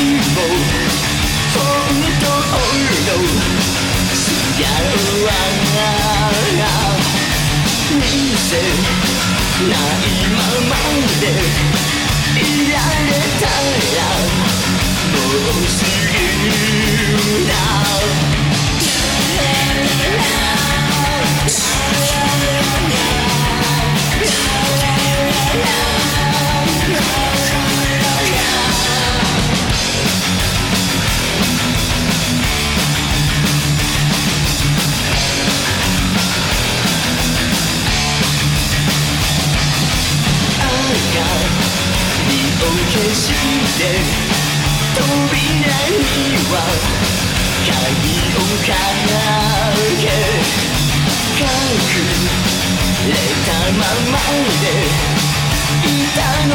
いられたら。どうしして扉には鍵をかけ。隠れたままでいたの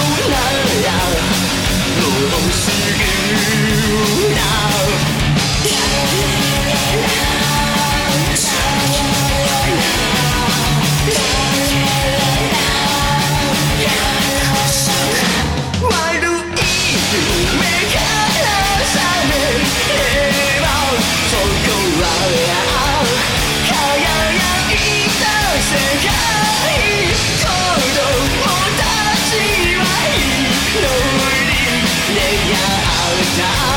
Now.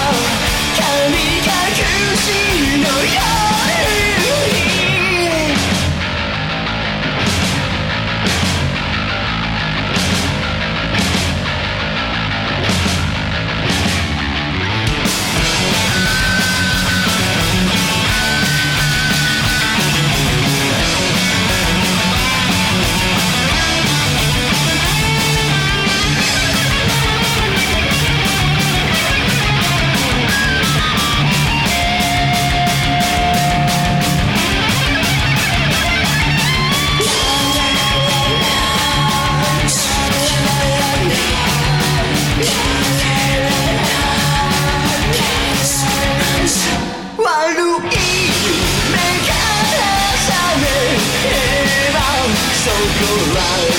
go right